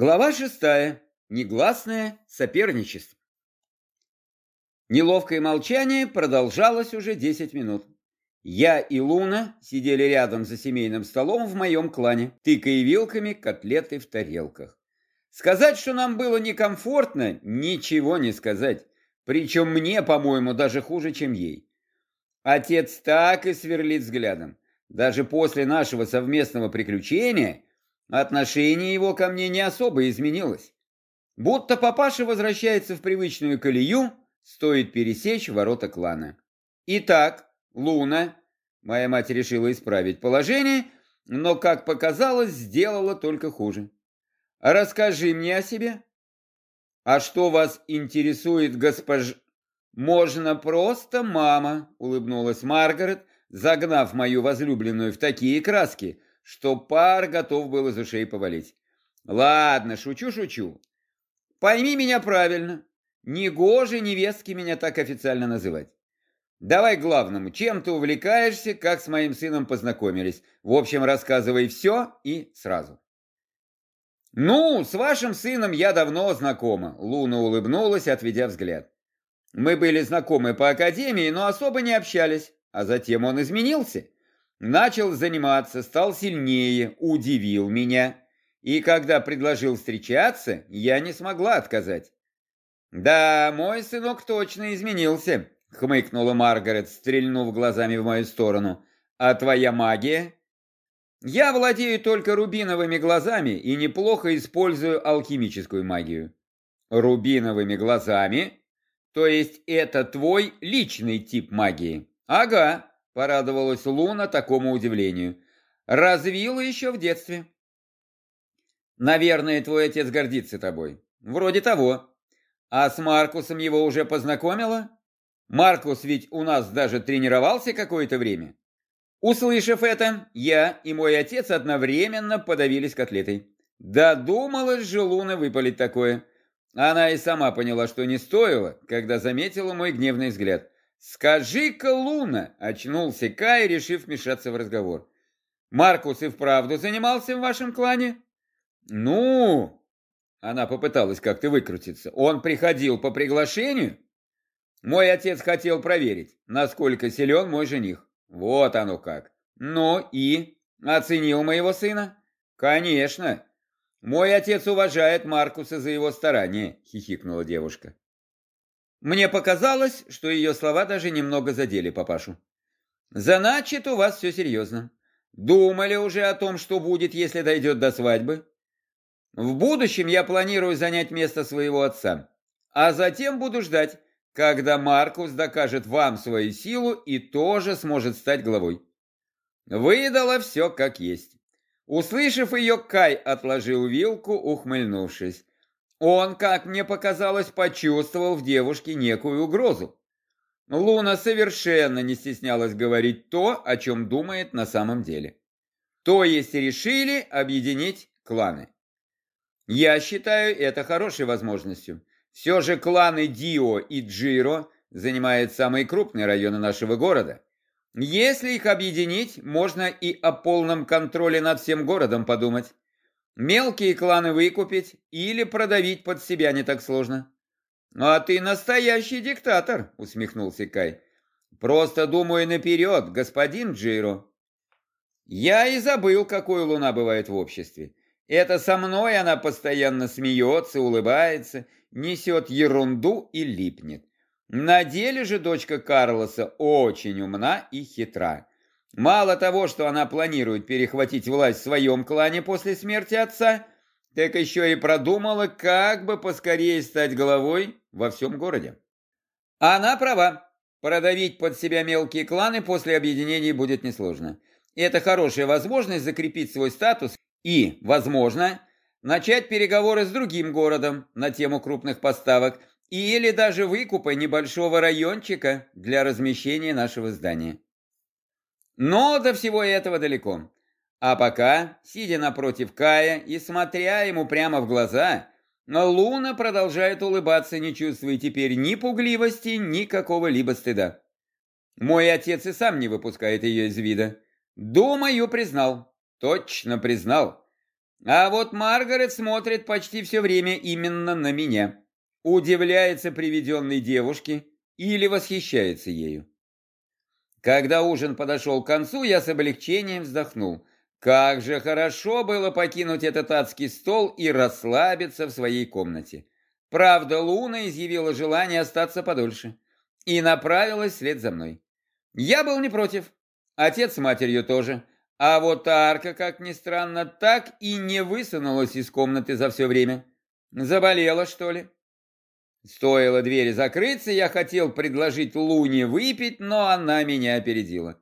Глава шестая. Негласное соперничество. Неловкое молчание продолжалось уже десять минут. Я и Луна сидели рядом за семейным столом в моем клане, тыкая вилками котлеты в тарелках. Сказать, что нам было некомфортно, ничего не сказать. Причем мне, по-моему, даже хуже, чем ей. Отец так и сверлит взглядом. Даже после нашего совместного приключения отношение его ко мне не особо изменилось. Будто папаша возвращается в привычную колею, стоит пересечь ворота клана. Итак, Луна, моя мать решила исправить положение, но, как показалось, сделала только хуже. Расскажи мне о себе. А что вас интересует, госпож... Можно просто мама, улыбнулась Маргарет, загнав мою возлюбленную в такие краски, что пар готов был из ушей повалить. Ладно, шучу-шучу. Пойми меня правильно. Негоже невестки меня так официально называть. Давай главному. Чем ты увлекаешься, как с моим сыном познакомились? В общем, рассказывай все и сразу. Ну, с вашим сыном я давно знакома. Луна улыбнулась, отведя взгляд. Мы были знакомы по академии, но особо не общались. А затем он изменился. Начал заниматься, стал сильнее, удивил меня. И когда предложил встречаться, я не смогла отказать. «Да, мой сынок точно изменился», — хмыкнула Маргарет, стрельнув глазами в мою сторону. «А твоя магия?» «Я владею только рубиновыми глазами и неплохо использую алхимическую магию». «Рубиновыми глазами? То есть это твой личный тип магии?» «Ага», — порадовалась Луна такому удивлению. «Развила еще в детстве». «Наверное, твой отец гордится тобой». «Вроде того». А с Маркусом его уже познакомила? Маркус ведь у нас даже тренировался какое-то время. Услышав это, я и мой отец одновременно подавились котлетой. Додумалась же Луна выпалить такое. Она и сама поняла, что не стоило, когда заметила мой гневный взгляд. «Скажи-ка, Луна!» – очнулся Кай, решив вмешаться в разговор. «Маркус и вправду занимался в вашем клане?» «Ну, она попыталась как-то выкрутиться. Он приходил по приглашению? Мой отец хотел проверить, насколько силен мой жених. Вот оно как. Ну и? Оценил моего сына? Конечно. Мой отец уважает Маркуса за его старания, хихикнула девушка. Мне показалось, что ее слова даже немного задели папашу. Значит, у вас все серьезно. Думали уже о том, что будет, если дойдет до свадьбы? В будущем я планирую занять место своего отца, а затем буду ждать, когда Маркус докажет вам свою силу и тоже сможет стать главой. Выдала все как есть. Услышав ее, Кай отложил вилку, ухмыльнувшись. Он, как мне показалось, почувствовал в девушке некую угрозу. Луна совершенно не стеснялась говорить то, о чем думает на самом деле. То есть решили объединить кланы. Я считаю это хорошей возможностью. Все же кланы Дио и Джиро занимают самые крупные районы нашего города. Если их объединить, можно и о полном контроле над всем городом подумать. Мелкие кланы выкупить или продавить под себя не так сложно. «А ты настоящий диктатор», — усмехнулся Кай. «Просто думаю наперед, господин Джиро». Я и забыл, какой луна бывает в обществе. Это со мной она постоянно смеется, улыбается, несет ерунду и липнет. На деле же дочка Карлоса очень умна и хитра. Мало того, что она планирует перехватить власть в своем клане после смерти отца, так еще и продумала, как бы поскорее стать главой во всем городе. Она права. Продавить под себя мелкие кланы после объединения будет несложно. Это хорошая возможность закрепить свой статус и, возможно, начать переговоры с другим городом на тему крупных поставок или даже выкупа небольшого райончика для размещения нашего здания. Но до всего этого далеко. А пока, сидя напротив Кая и смотря ему прямо в глаза, Луна продолжает улыбаться, не чувствуя теперь ни пугливости, ни какого-либо стыда. Мой отец и сам не выпускает ее из вида. Думаю, признал, Точно признал. А вот Маргарет смотрит почти все время именно на меня. Удивляется приведенной девушке или восхищается ею. Когда ужин подошел к концу, я с облегчением вздохнул. Как же хорошо было покинуть этот адский стол и расслабиться в своей комнате. Правда, Луна изъявила желание остаться подольше и направилась вслед за мной. Я был не против, отец с матерью тоже, а вот Арка, как ни странно, так и не высунулась из комнаты за все время. Заболела, что ли? Стоило двери закрыться, я хотел предложить Луне выпить, но она меня опередила.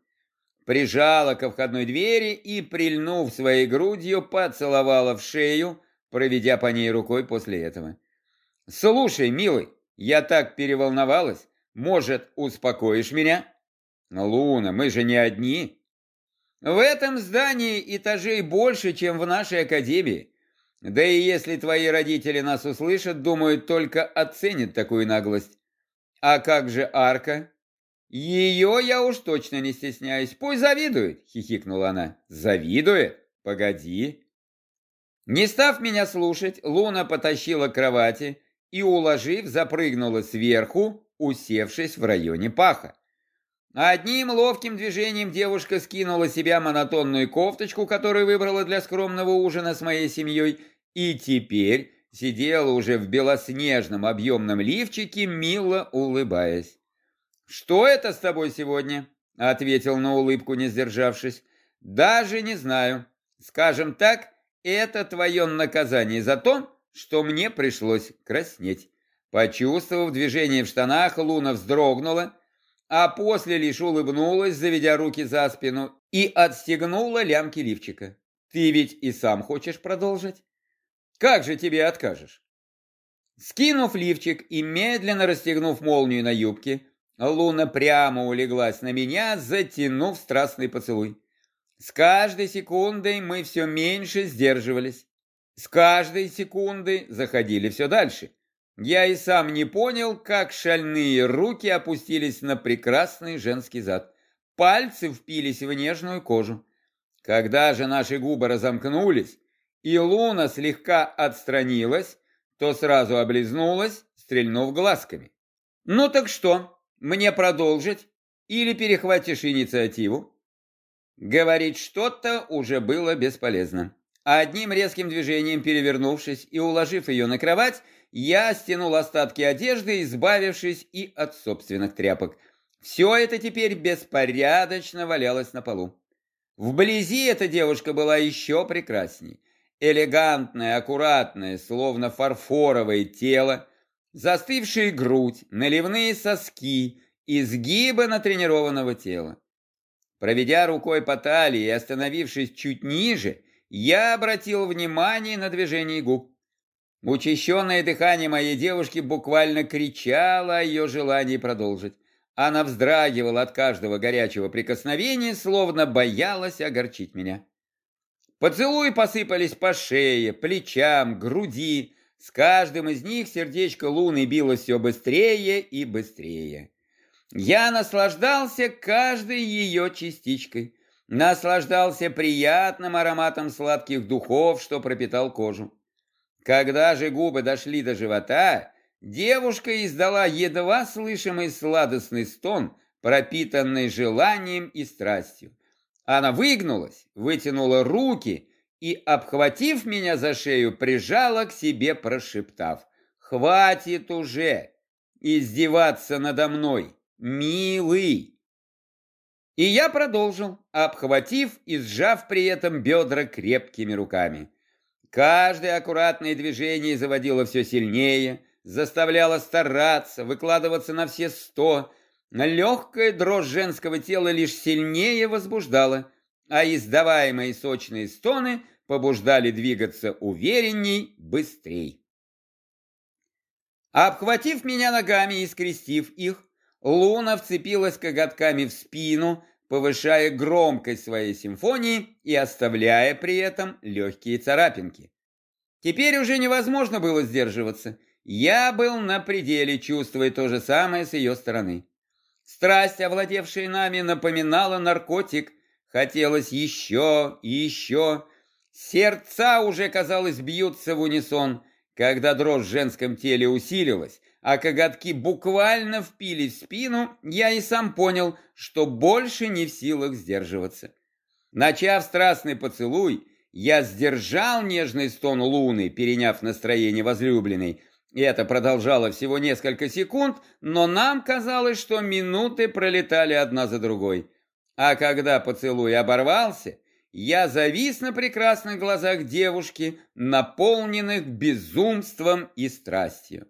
Прижала ко входной двери и, прильнув своей грудью, поцеловала в шею, проведя по ней рукой после этого. «Слушай, милый, я так переволновалась. Может, успокоишь меня?» «Луна, мы же не одни». «В этом здании этажей больше, чем в нашей академии. Да и если твои родители нас услышат, думают, только оценят такую наглость. А как же Арка?» «Ее я уж точно не стесняюсь. Пусть завидует», — хихикнула она. «Завидует? Погоди». Не став меня слушать, Луна потащила к кровати, и, уложив, запрыгнула сверху, усевшись в районе паха. Одним ловким движением девушка скинула себя монотонную кофточку, которую выбрала для скромного ужина с моей семьей, и теперь сидела уже в белоснежном объемном лифчике, мило улыбаясь. «Что это с тобой сегодня?» — ответил на улыбку, не сдержавшись. «Даже не знаю. Скажем так, это твое наказание за то, что мне пришлось краснеть. Почувствовав движение в штанах, Луна вздрогнула, а после лишь улыбнулась, заведя руки за спину, и отстегнула лямки лифчика. «Ты ведь и сам хочешь продолжить? Как же тебе откажешь?» Скинув лифчик и медленно расстегнув молнию на юбке, Луна прямо улеглась на меня, затянув страстный поцелуй. С каждой секундой мы все меньше сдерживались. С каждой секунды заходили все дальше. Я и сам не понял, как шальные руки опустились на прекрасный женский зад. Пальцы впились в нежную кожу. Когда же наши губы разомкнулись, и луна слегка отстранилась, то сразу облизнулась, стрельнув глазками. «Ну так что, мне продолжить? Или перехватишь инициативу?» Говорить что-то уже было бесполезно. Одним резким движением перевернувшись и уложив ее на кровать, я стянул остатки одежды, избавившись и от собственных тряпок. Все это теперь беспорядочно валялось на полу. Вблизи эта девушка была еще прекрасней. Элегантное, аккуратное, словно фарфоровое тело, застывшая грудь, наливные соски, изгибы натренированного тела. Проведя рукой по талии и остановившись чуть ниже, я обратил внимание на движение губ. Учащенное дыхание моей девушки буквально кричало о ее желании продолжить. Она вздрагивала от каждого горячего прикосновения, словно боялась огорчить меня. Поцелуи посыпались по шее, плечам, груди. С каждым из них сердечко Луны билось все быстрее и быстрее. Я наслаждался каждой ее частичкой наслаждался приятным ароматом сладких духов, что пропитал кожу. Когда же губы дошли до живота, девушка издала едва слышимый сладостный стон, пропитанный желанием и страстью. Она выгнулась, вытянула руки и, обхватив меня за шею, прижала к себе, прошептав «Хватит уже издеваться надо мной, милый!» И я продолжил, обхватив и сжав при этом бедра крепкими руками. Каждое аккуратное движение заводило все сильнее, заставляло стараться, выкладываться на все сто. Легкая дрожь женского тела лишь сильнее возбуждала, а издаваемые сочные стоны побуждали двигаться уверенней, быстрей. Обхватив меня ногами и скрестив их, Луна вцепилась коготками в спину, повышая громкость своей симфонии и оставляя при этом легкие царапинки. Теперь уже невозможно было сдерживаться. Я был на пределе, чувствуя то же самое с ее стороны. Страсть, овладевшая нами, напоминала наркотик. Хотелось еще и еще. Сердца уже, казалось, бьются в унисон, когда дрожь в женском теле усилилась, а коготки буквально впились в спину, я и сам понял, что больше не в силах сдерживаться. Начав страстный поцелуй, я сдержал нежный стон луны, переняв настроение возлюбленной. И это продолжало всего несколько секунд, но нам казалось, что минуты пролетали одна за другой. А когда поцелуй оборвался, я завис на прекрасных глазах девушки, наполненных безумством и страстью.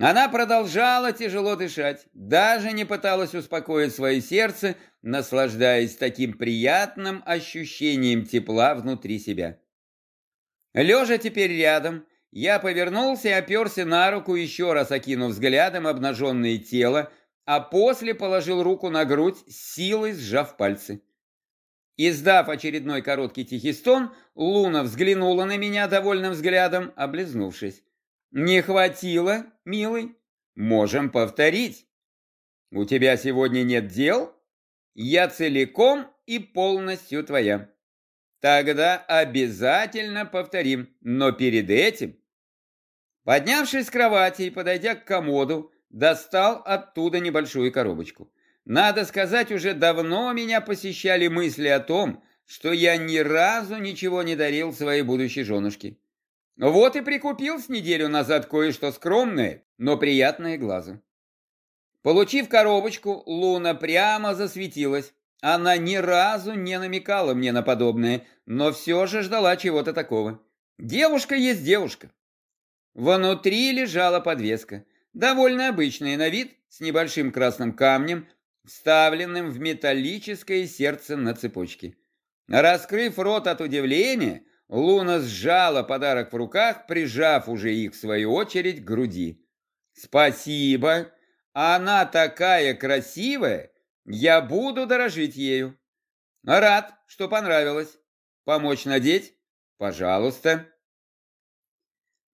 Она продолжала тяжело дышать, даже не пыталась успокоить свое сердце, наслаждаясь таким приятным ощущением тепла внутри себя. Лежа теперь рядом, я повернулся и оперся на руку, еще раз окинув взглядом обнаженное тело, а после положил руку на грудь, силой сжав пальцы. Издав очередной короткий тихий стон, Луна взглянула на меня довольным взглядом, облизнувшись. Не хватило, милый? Можем повторить. У тебя сегодня нет дел? Я целиком и полностью твоя. Тогда обязательно повторим, но перед этим... Поднявшись с кровати и подойдя к комоду, достал оттуда небольшую коробочку. Надо сказать, уже давно меня посещали мысли о том, что я ни разу ничего не дарил своей будущей женушке. Вот и прикупил с неделю назад кое-что скромное, но приятное глазу. Получив коробочку, Луна прямо засветилась. Она ни разу не намекала мне на подобное, но все же ждала чего-то такого. Девушка есть девушка. Внутри лежала подвеска, довольно обычная на вид, с небольшим красным камнем, вставленным в металлическое сердце на цепочке. Раскрыв рот от удивления, Луна сжала подарок в руках, прижав уже их, в свою очередь, к груди. «Спасибо! Она такая красивая! Я буду дорожить ею!» «Рад, что понравилось. Помочь надеть? Пожалуйста!»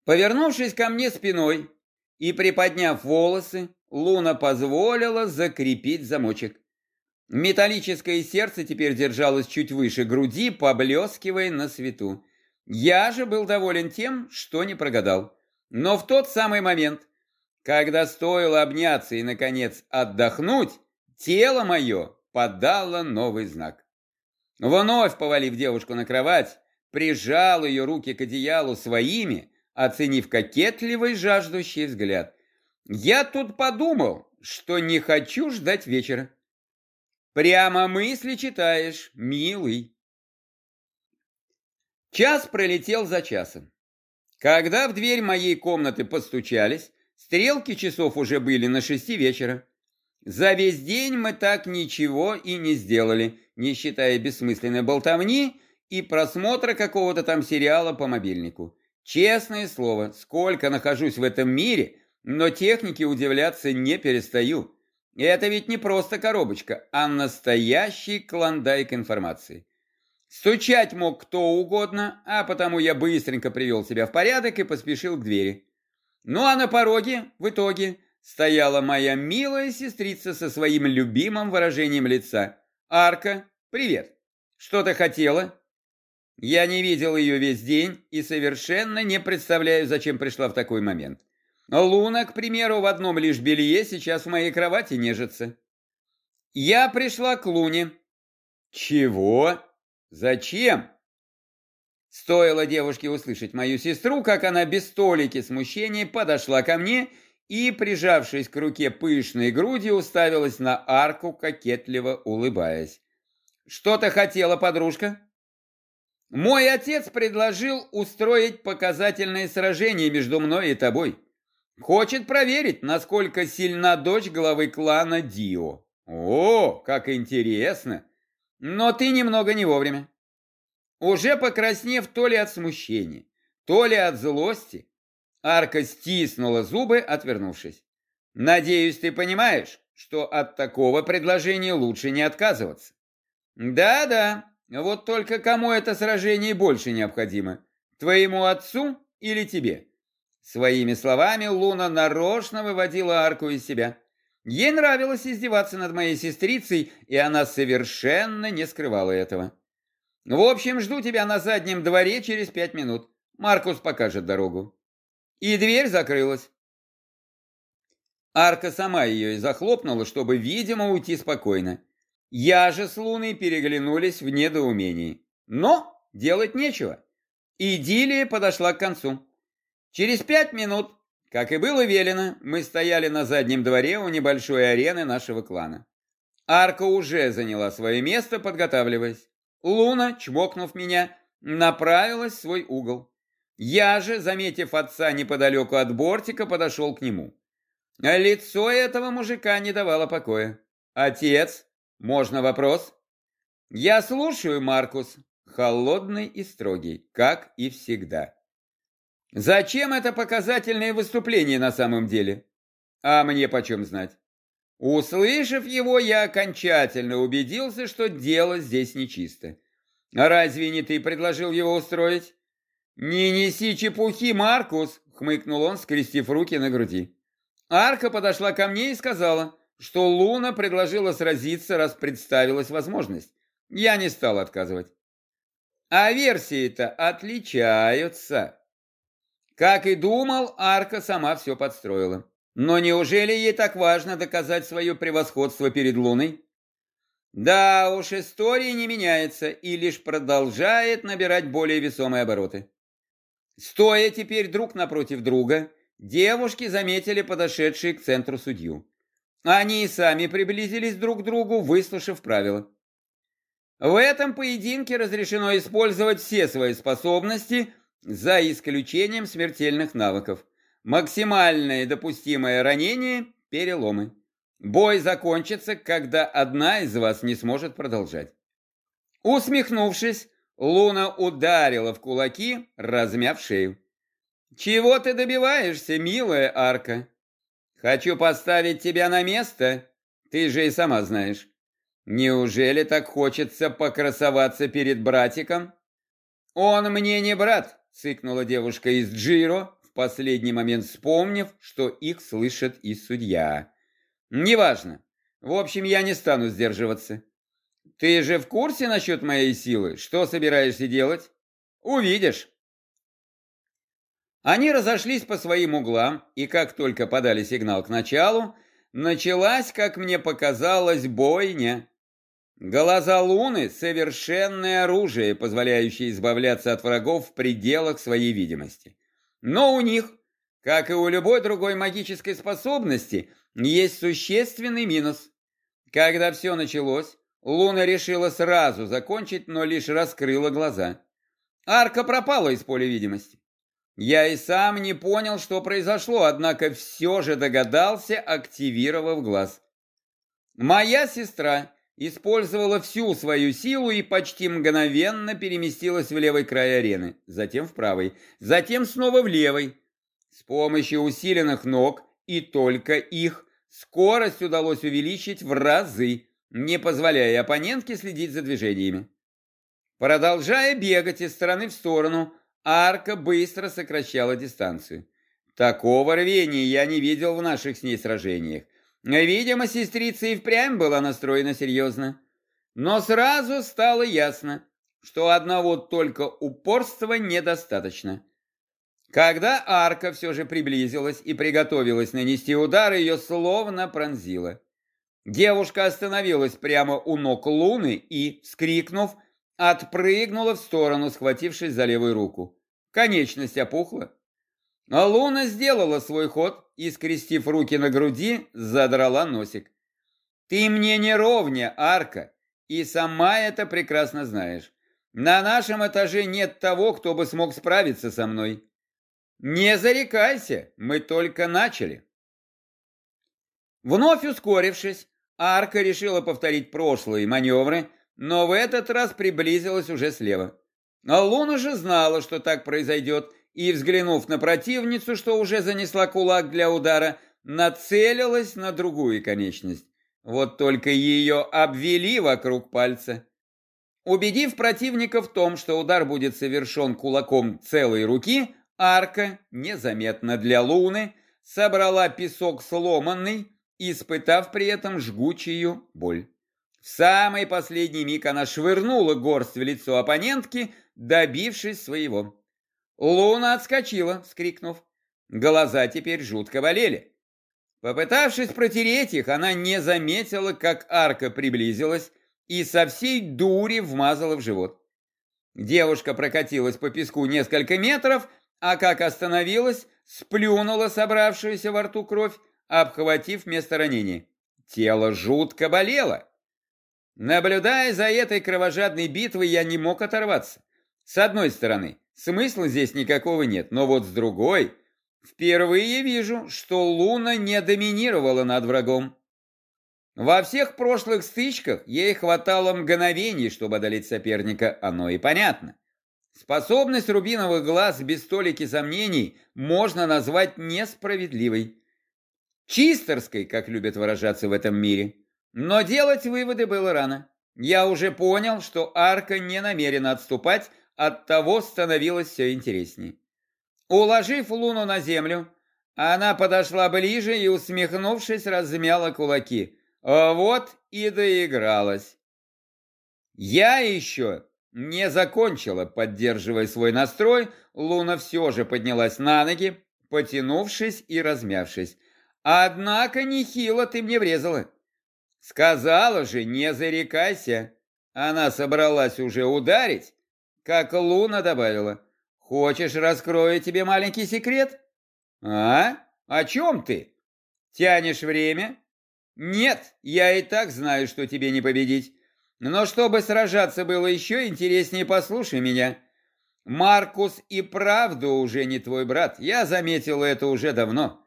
Повернувшись ко мне спиной и приподняв волосы, Луна позволила закрепить замочек. Металлическое сердце теперь держалось чуть выше груди, поблескивая на свету. Я же был доволен тем, что не прогадал. Но в тот самый момент, когда стоило обняться и, наконец, отдохнуть, тело мое подало новый знак. Вновь повалив девушку на кровать, прижал ее руки к одеялу своими, оценив кокетливый жаждущий взгляд. Я тут подумал, что не хочу ждать вечера. Прямо мысли читаешь, милый. Час пролетел за часом. Когда в дверь моей комнаты постучались, стрелки часов уже были на шести вечера. За весь день мы так ничего и не сделали, не считая бессмысленной болтовни и просмотра какого-то там сериала по мобильнику. Честное слово, сколько нахожусь в этом мире, но техники удивляться не перестаю. Это ведь не просто коробочка, а настоящий клондайк информации. Стучать мог кто угодно, а потому я быстренько привел себя в порядок и поспешил к двери. Ну а на пороге, в итоге, стояла моя милая сестрица со своим любимым выражением лица. «Арка, привет! Что ты хотела?» Я не видел ее весь день и совершенно не представляю, зачем пришла в такой момент. Луна, к примеру, в одном лишь белье сейчас в моей кровати нежится. Я пришла к Луне. Чего? Зачем? Стоило девушке услышать мою сестру, как она без столики смущения подошла ко мне и, прижавшись к руке пышной груди, уставилась на арку, кокетливо улыбаясь. «Что-то хотела, подружка?» «Мой отец предложил устроить показательное сражение между мной и тобой. Хочет проверить, насколько сильна дочь главы клана Дио. О, как интересно! Но ты немного не вовремя. Уже покраснев то ли от смущения, то ли от злости, Арка стиснула зубы, отвернувшись. Надеюсь, ты понимаешь, что от такого предложения лучше не отказываться. Да-да, вот только кому это сражение больше необходимо? Твоему отцу или тебе? Своими словами Луна нарочно выводила арку из себя. Ей нравилось издеваться над моей сестрицей, и она совершенно не скрывала этого. В общем, жду тебя на заднем дворе через пять минут. Маркус покажет дорогу. И дверь закрылась. Арка сама ее и захлопнула, чтобы, видимо, уйти спокойно. Я же с Луной переглянулись в недоумении. Но делать нечего. Идиллия подошла к концу. Через пять минут, как и было велено, мы стояли на заднем дворе у небольшой арены нашего клана. Арка уже заняла свое место, подготавливаясь. Луна, чмокнув меня, направилась в свой угол. Я же, заметив отца неподалеку от бортика, подошел к нему. Лицо этого мужика не давало покоя. «Отец, можно вопрос?» «Я слушаю, Маркус», холодный и строгий, как и всегда. Зачем это показательное выступление на самом деле? А мне почем знать? Услышав его, я окончательно убедился, что дело здесь нечисто. Разве не ты предложил его устроить? Не неси чепухи, Маркус, хмыкнул он, скрестив руки на груди. Арка подошла ко мне и сказала, что Луна предложила сразиться, раз представилась возможность. Я не стал отказывать. А версии-то отличаются. Как и думал, Арка сама все подстроила. Но неужели ей так важно доказать свое превосходство перед Луной? Да уж, история не меняется и лишь продолжает набирать более весомые обороты. Стоя теперь друг напротив друга, девушки заметили подошедшие к центру судью. Они и сами приблизились друг к другу, выслушав правила. В этом поединке разрешено использовать все свои способности, за исключением смертельных навыков. Максимальное допустимое ранение – переломы. Бой закончится, когда одна из вас не сможет продолжать. Усмехнувшись, Луна ударила в кулаки, размяв шею. «Чего ты добиваешься, милая Арка? Хочу поставить тебя на место, ты же и сама знаешь. Неужели так хочется покрасоваться перед братиком? Он мне не брат, цыкнула девушка из Джиро, в последний момент вспомнив, что их слышит и судья. Неважно. В общем, я не стану сдерживаться. Ты же в курсе насчет моей силы? Что собираешься делать? Увидишь. Они разошлись по своим углам, и как только подали сигнал к началу, началась, как мне показалось, бойня. Глаза Луны – совершенное оружие, позволяющее избавляться от врагов в пределах своей видимости. Но у них, как и у любой другой магической способности, есть существенный минус. Когда все началось, Луна решила сразу закончить, но лишь раскрыла глаза. Арка пропала из поля видимости. Я и сам не понял, что произошло, однако все же догадался, активировав глаз. Моя сестра использовала всю свою силу и почти мгновенно переместилась в левый край арены, затем в правый, затем снова в левый. С помощью усиленных ног и только их скорость удалось увеличить в разы, не позволяя оппонентке следить за движениями. Продолжая бегать из стороны в сторону, арка быстро сокращала дистанцию. Такого рвения я не видел в наших с ней сражениях. Видимо, сестрица и впрямь была настроена серьезно. Но сразу стало ясно, что одного только упорства недостаточно. Когда арка все же приблизилась и приготовилась нанести удар, ее словно пронзило. Девушка остановилась прямо у ног Луны и, вскрикнув, отпрыгнула в сторону, схватившись за левую руку. Конечность опухла. Луна сделала свой ход и, скрестив руки на груди, задрала носик. «Ты мне не ровня, Арка, и сама это прекрасно знаешь. На нашем этаже нет того, кто бы смог справиться со мной. Не зарекайся, мы только начали». Вновь ускорившись, Арка решила повторить прошлые маневры, но в этот раз приблизилась уже слева. А Луна же знала, что так произойдет, и, взглянув на противницу, что уже занесла кулак для удара, нацелилась на другую конечность. Вот только ее обвели вокруг пальца. Убедив противника в том, что удар будет совершен кулаком целой руки, арка, незаметно для луны, собрала песок сломанный, испытав при этом жгучую боль. В самый последний миг она швырнула горсть в лицо оппонентки, добившись своего. Луна отскочила, скрикнув. Глаза теперь жутко болели. Попытавшись протереть их, она не заметила, как арка приблизилась и со всей дури вмазала в живот. Девушка прокатилась по песку несколько метров, а как остановилась, сплюнула собравшуюся во рту кровь, обхватив место ранения. Тело жутко болело. Наблюдая за этой кровожадной битвой, я не мог оторваться. С одной стороны, смысла здесь никакого нет, но вот с другой, впервые вижу, что Луна не доминировала над врагом. Во всех прошлых стычках ей хватало мгновений, чтобы одолеть соперника, оно и понятно. Способность рубиновых глаз без толики сомнений можно назвать несправедливой. Чистерской, как любят выражаться в этом мире. Но делать выводы было рано. Я уже понял, что арка не намерена отступать, от того становилось все интересней. Уложив луну на землю, она подошла ближе и, усмехнувшись, размяла кулаки. Вот и доигралась. Я еще не закончила, поддерживая свой настрой, Луна все же поднялась на ноги, потянувшись и размявшись. Однако нехило ты мне врезала. Сказала же, не зарекайся. Она собралась уже ударить, как Луна добавила. Хочешь, раскрою тебе маленький секрет? А? О чем ты? Тянешь время? Нет, я и так знаю, что тебе не победить. Но чтобы сражаться было еще интереснее, послушай меня. Маркус и правду уже не твой брат, я заметил это уже давно.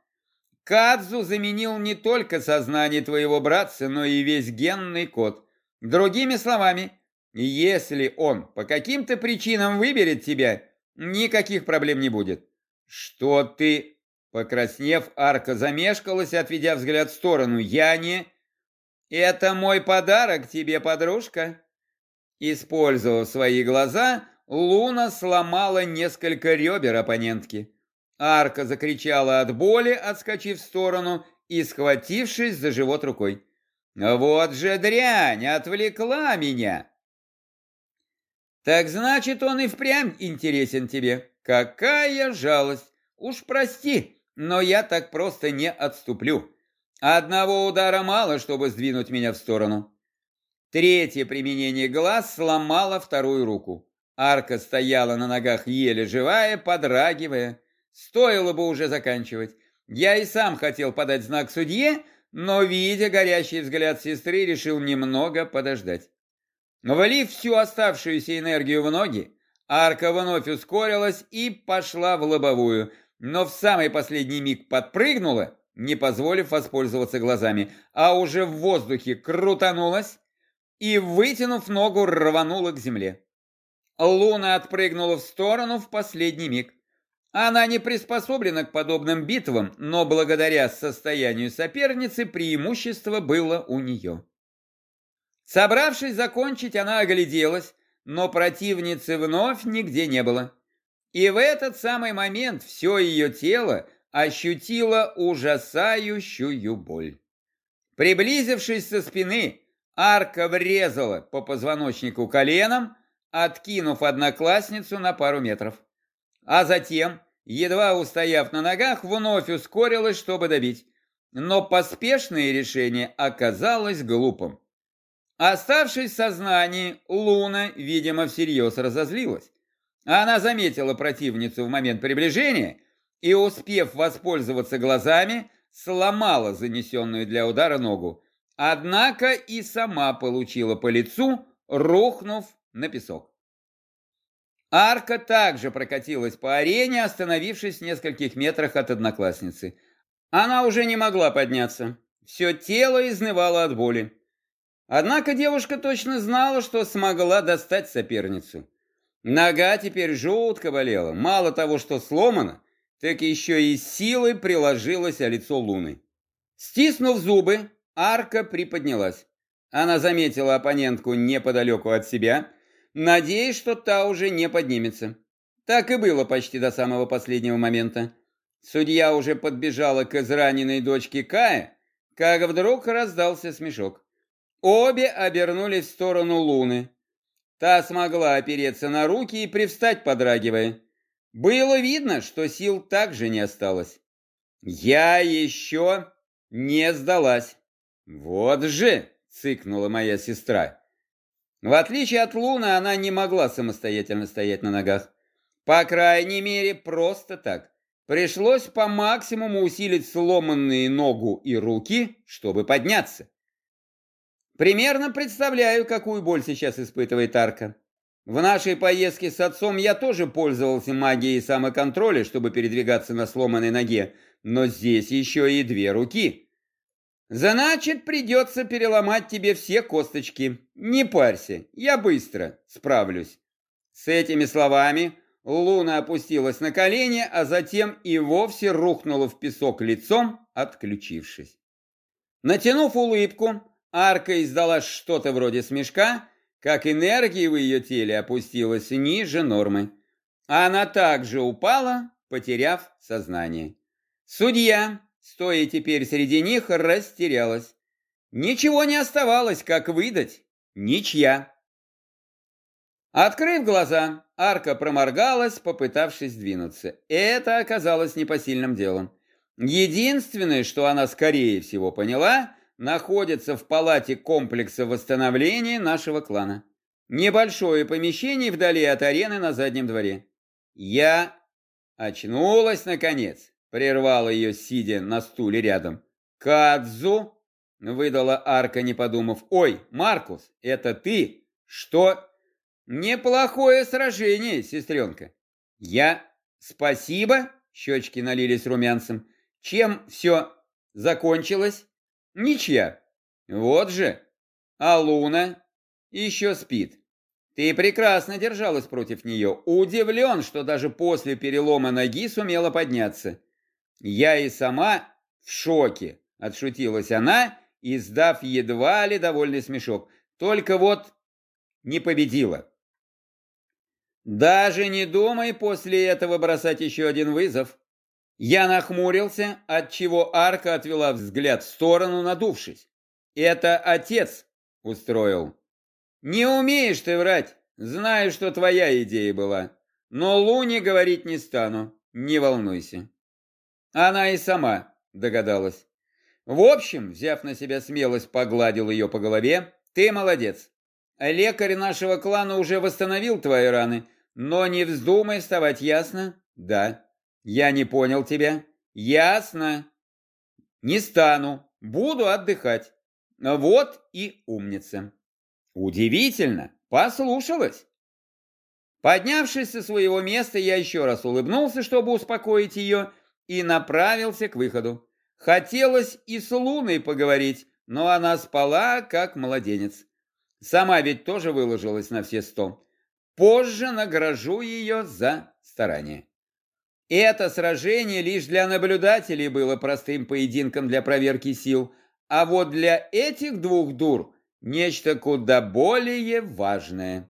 Кадзу заменил не только сознание твоего братца, но и весь генный код. Другими словами, если он по каким-то причинам выберет тебя, никаких проблем не будет. Что ты... Покраснев, Арка замешкалась, отведя взгляд в сторону. Я не... «Это мой подарок тебе, подружка!» Использовав свои глаза, Луна сломала несколько ребер оппонентки. Арка закричала от боли, отскочив в сторону и схватившись за живот рукой. «Вот же дрянь! Отвлекла меня!» «Так значит, он и впрямь интересен тебе. Какая жалость! Уж прости, но я так просто не отступлю. Одного удара мало, чтобы сдвинуть меня в сторону. Третье применение глаз сломало вторую руку. Арка стояла на ногах еле живая, подрагивая. Стоило бы уже заканчивать. Я и сам хотел подать знак судье, но, видя горящий взгляд сестры, решил немного подождать. Влив всю оставшуюся энергию в ноги, арка вновь ускорилась и пошла в лобовую, но в самый последний миг подпрыгнула не позволив воспользоваться глазами, а уже в воздухе крутанулась и, вытянув ногу, рванула к земле. Луна отпрыгнула в сторону в последний миг. Она не приспособлена к подобным битвам, но благодаря состоянию соперницы преимущество было у нее. Собравшись закончить, она огляделась, но противницы вновь нигде не было. И в этот самый момент все ее тело ощутила ужасающую боль. Приблизившись со спины, арка врезала по позвоночнику коленом, откинув одноклассницу на пару метров. А затем, едва устояв на ногах, вновь ускорилась, чтобы добить. Но поспешное решение оказалось глупым. Оставшись в сознании, Луна, видимо, всерьез разозлилась. Она заметила противницу в момент приближения и, успев воспользоваться глазами, сломала занесенную для удара ногу. Однако и сама получила по лицу, рухнув на песок. Арка также прокатилась по арене, остановившись в нескольких метрах от одноклассницы. Она уже не могла подняться. Все тело изнывало от боли. Однако девушка точно знала, что смогла достать соперницу. Нога теперь жутко болела. Мало того, что сломана, так еще и силой приложилась о лицо Луны. Стиснув зубы, арка приподнялась. Она заметила оппонентку неподалеку от себя, надеясь, что та уже не поднимется. Так и было почти до самого последнего момента. Судья уже подбежала к израненной дочке Кая, как вдруг раздался смешок. Обе обернулись в сторону Луны. Та смогла опереться на руки и привстать, подрагивая. Было видно, что сил также не осталось. Я еще не сдалась. Вот же, цыкнула моя сестра. В отличие от Луны, она не могла самостоятельно стоять на ногах. По крайней мере, просто так. Пришлось по максимуму усилить сломанные ногу и руки, чтобы подняться. Примерно представляю, какую боль сейчас испытывает Арка. В нашей поездке с отцом я тоже пользовался магией самоконтроля, чтобы передвигаться на сломанной ноге, но здесь еще и две руки. Значит, придется переломать тебе все косточки. Не парься, я быстро справлюсь. С этими словами Луна опустилась на колени, а затем и вовсе рухнула в песок лицом, отключившись. Натянув улыбку, Арка издала что-то вроде смешка, как энергия в ее теле опустилась ниже нормы. Она также упала, потеряв сознание. Судья, стоя теперь среди них, растерялась. Ничего не оставалось, как выдать. Ничья. Открыв глаза, Арка проморгалась, попытавшись двинуться. Это оказалось непосильным делом. Единственное, что она скорее всего поняла, находится в палате комплекса восстановления нашего клана. Небольшое помещение вдали от арены на заднем дворе. Я очнулась, наконец, прервала ее, сидя на стуле рядом. «Кадзу?» — выдала Арка, не подумав. «Ой, Маркус, это ты? Что?» «Неплохое сражение, сестренка». «Я? Спасибо?» — щечки налились румянцем. «Чем все закончилось?» Ничья. Вот же. А Луна еще спит. Ты прекрасно держалась против нее. Удивлен, что даже после перелома ноги сумела подняться. Я и сама в шоке, отшутилась она, издав едва ли довольный смешок. Только вот не победила. Даже не думай после этого бросать еще один вызов. Я нахмурился, отчего арка отвела взгляд в сторону, надувшись. «Это отец устроил». «Не умеешь ты врать, знаю, что твоя идея была. Но Луне говорить не стану, не волнуйся». Она и сама догадалась. В общем, взяв на себя смелость, погладил ее по голове. «Ты молодец. Лекарь нашего клана уже восстановил твои раны, но не вздумай вставать, ясно?» «Да». Я не понял тебя. Ясно. Не стану. Буду отдыхать. Вот и умница. Удивительно. Послушалась. Поднявшись со своего места, я еще раз улыбнулся, чтобы успокоить ее, и направился к выходу. Хотелось и с Луной поговорить, но она спала, как младенец. Сама ведь тоже выложилась на все сто. Позже награжу ее за старание. Это сражение лишь для наблюдателей было простым поединком для проверки сил, а вот для этих двух дур нечто куда более важное.